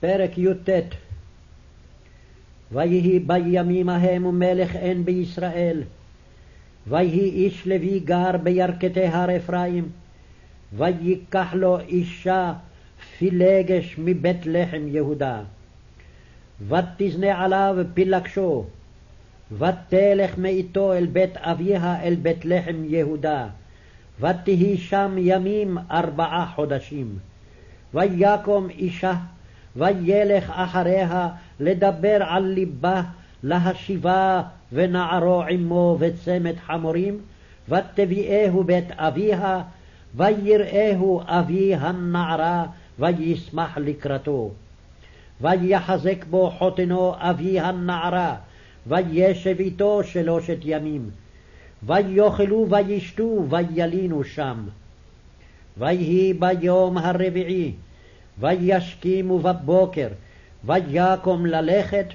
פרק י"ט. ויהי בימים ההם מלך אין בישראל, ויהי איש לוי גר בירכתי הר אפרים, ויקח לו אישה פילגש מבית לחם יהודה. ותזנה עליו פילגשו, ותלך מאיתו אל בית אביה אל בית לחם יהודה, ותהי שם ימים ארבעה חודשים. ויקום אישה וילך אחריה לדבר על ליבה להשיבה ונערו עמו וצמד חמורים, ותביאהו בית אביה, ויראהו אבי הנערה, וישמח לקראתו. ויחזק בו חותנו אבי הנערה, וישב איתו שלושת ימים. ויאכלו וישתו וילינו שם. ויהי ביום הרביעי, וישכימו בבוקר, ויקום ללכת,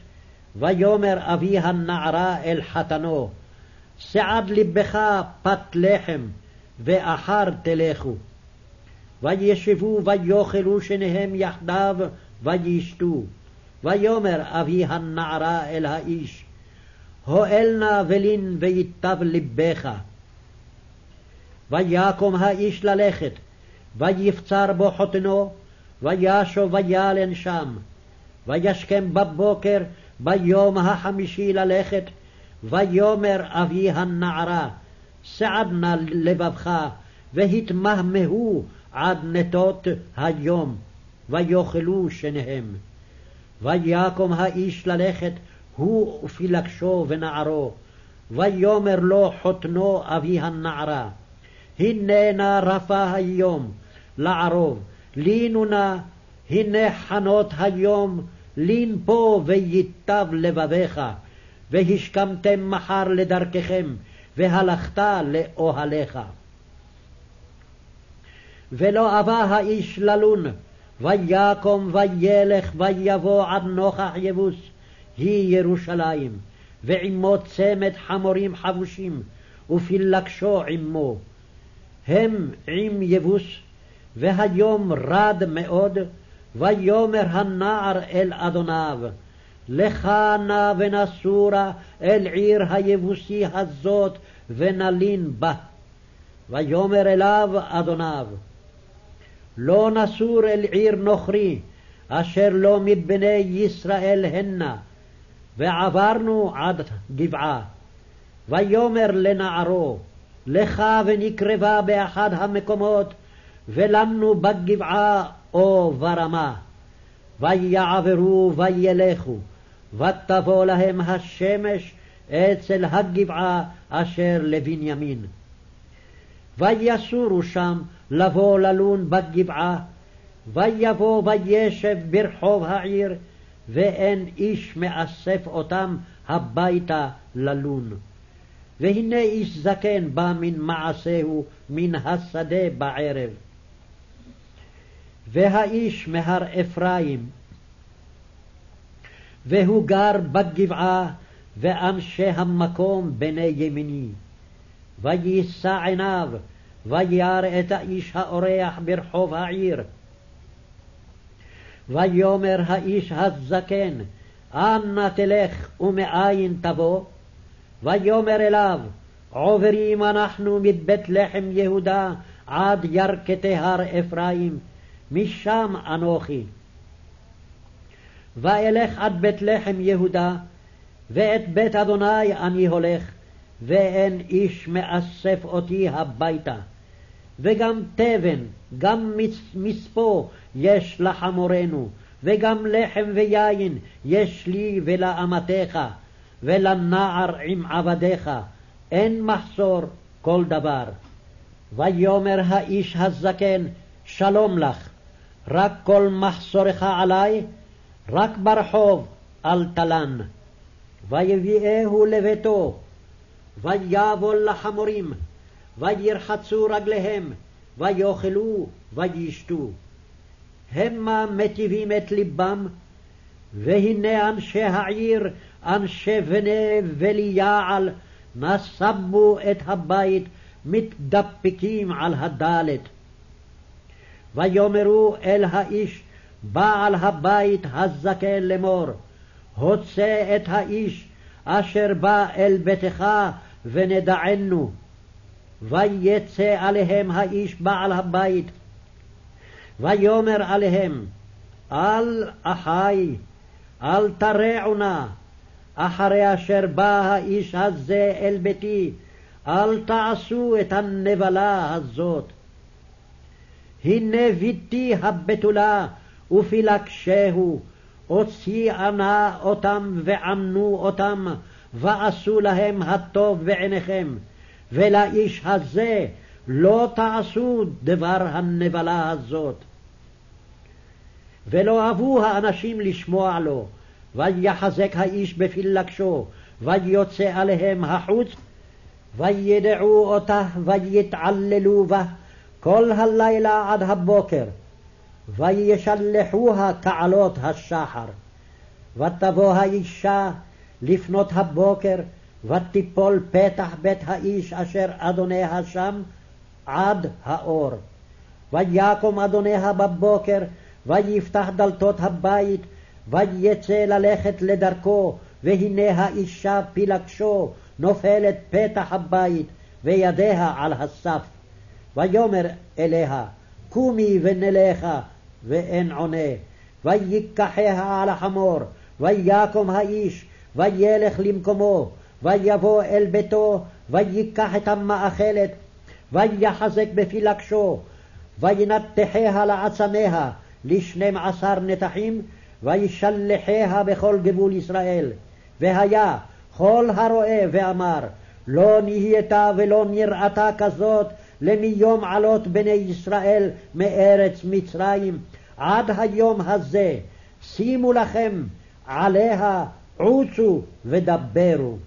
ויאמר אבי הנערה אל חתנו, סעד לבך פת לחם, ואחר תלכו. וישבו ויאכלו שניהם יחדיו, וישתו. ויאמר אבי הנערה אל האיש, הואל נא ולין ויטב לבך. ויקום האיש ללכת, ויפצר בו חותנו, וישוב וילן שם. וישכם בבוקר ביום החמישי ללכת, ויאמר אבי הנערה, סעד נא לבבך, והתמהמהו עד נטות היום, ויאכלו שניהם. ויקום האיש ללכת, הוא ופילגשו ונערו, ויאמר לו חותנו אבי הנערה, הננה רפה היום לערוב, לינו נא, הנה חנות היום, לין פה וייטב לבביך, והשכמתם מחר לדרככם, והלכת לאוהליך. ולא אבה האיש ללון, ויקום וילך ויבוא עד נוכח יבוס, היא ירושלים, ועמו צמד חמורים חבושים, ופילגשו עמו. הם עם יבוס, והיום רד מאוד, ויאמר הנער אל אדוניו, לך נא ונסורה אל עיר היבוסי הזאת, ונלין בה. ויאמר אליו אדוניו, לא נסור אל עיר נוכרי, אשר לא מבני ישראל הנה, ועברנו עד גבעה. ויאמר לנערו, לך ונקרבה באחד המקומות, ולמנו בגבעה או ברמה. ויעברו וילכו, ותבוא להם השמש אצל הגבעה אשר לבנימין. ויסורו שם לבוא ללון בגבעה, ויבוא וישב ברחוב העיר, ואין איש מאסף אותם הביתה ללון. והנה איש זקן בא מן מעשהו מן השדה בערב. והאיש מהר אפרים, והוא גר בגבעה, ואנשי המקום בני ימיני. ויישא עיניו, וירא את האיש האורח ברחוב העיר. ויאמר האיש הזקן, אנה תלך ומאין תבוא? ויאמר אליו, עוברים אנחנו מבית לחם יהודה עד ירכתי הר אפרים, משם אנוכי. ואלך עד בית לחם יהודה, ואת בית אדוני אני הולך, ואין איש מאסף אותי הביתה. וגם תבן, גם מספו יש לחמורנו, וגם לחם ויין יש לי ולאמתך, ולנער עם עבדיך, אין מחסור כל דבר. ויאמר האיש הזקן, שלום לך, רק כל מחסורך עלי, רק ברחוב אל תלן. ויביאהו לביתו, ויבול לחמורים, וירחצו רגליהם, ויאכלו וישתו. המה מטיבים את לבם, והנה אנשי העיר, אנשי בני וליעל, נסבו את הבית, מתדפקים על הדלת. ויאמרו אל האיש, בעל הבית הזקן לאמור, הוצא את האיש אשר בא אל ביתך ונדענו. ויצא עליהם האיש בעל הבית, ויאמר עליהם, אל אחי, אל תרעו נא, אחרי אשר בא האיש הזה אל ביתי, אל תעשו את הנבלה הזאת. הנה ביתי הבתולה ופילגשהו, הוציאה נא אותם ועמנו אותם, ועשו להם הטוב בעיניכם, ולאיש הזה לא תעשו דבר הנבלה הזאת. ולא אהבו האנשים לשמוע לו, ויחזק האיש בפילגשו, ויוצא עליהם החוץ, וידעו אותה, ויתעללו בה כל הלילה עד הבוקר, וישלחוה כעלות השחר. ותבוא האישה לפנות הבוקר, ותיפול פתח בית האיש אשר אדוניה שם עד האור. ויקום אדוניה בבוקר, ויפתח דלתות הבית, ויצא ללכת לדרכו, והנה האישה פילגשו, נופלת פתח הבית, וידיה על הסף. ויאמר אליה, קומי ונלכה, ואין עונה. ויקחיה על החמור, ויקום האיש, וילך למקומו, ויבוא אל ביתו, ויקח את המאכלת, ויחזק בפילגשו, וינתחיה לעצמיה לשנים עשר נתחים, וישלחיה בכל גבול ישראל. והיה כל הרואה ואמר, לא נהייתה ולא נראתה כזאת למיום עלות בני ישראל מארץ מצרים עד היום הזה. שימו לכם עליה, עוצו ודברו.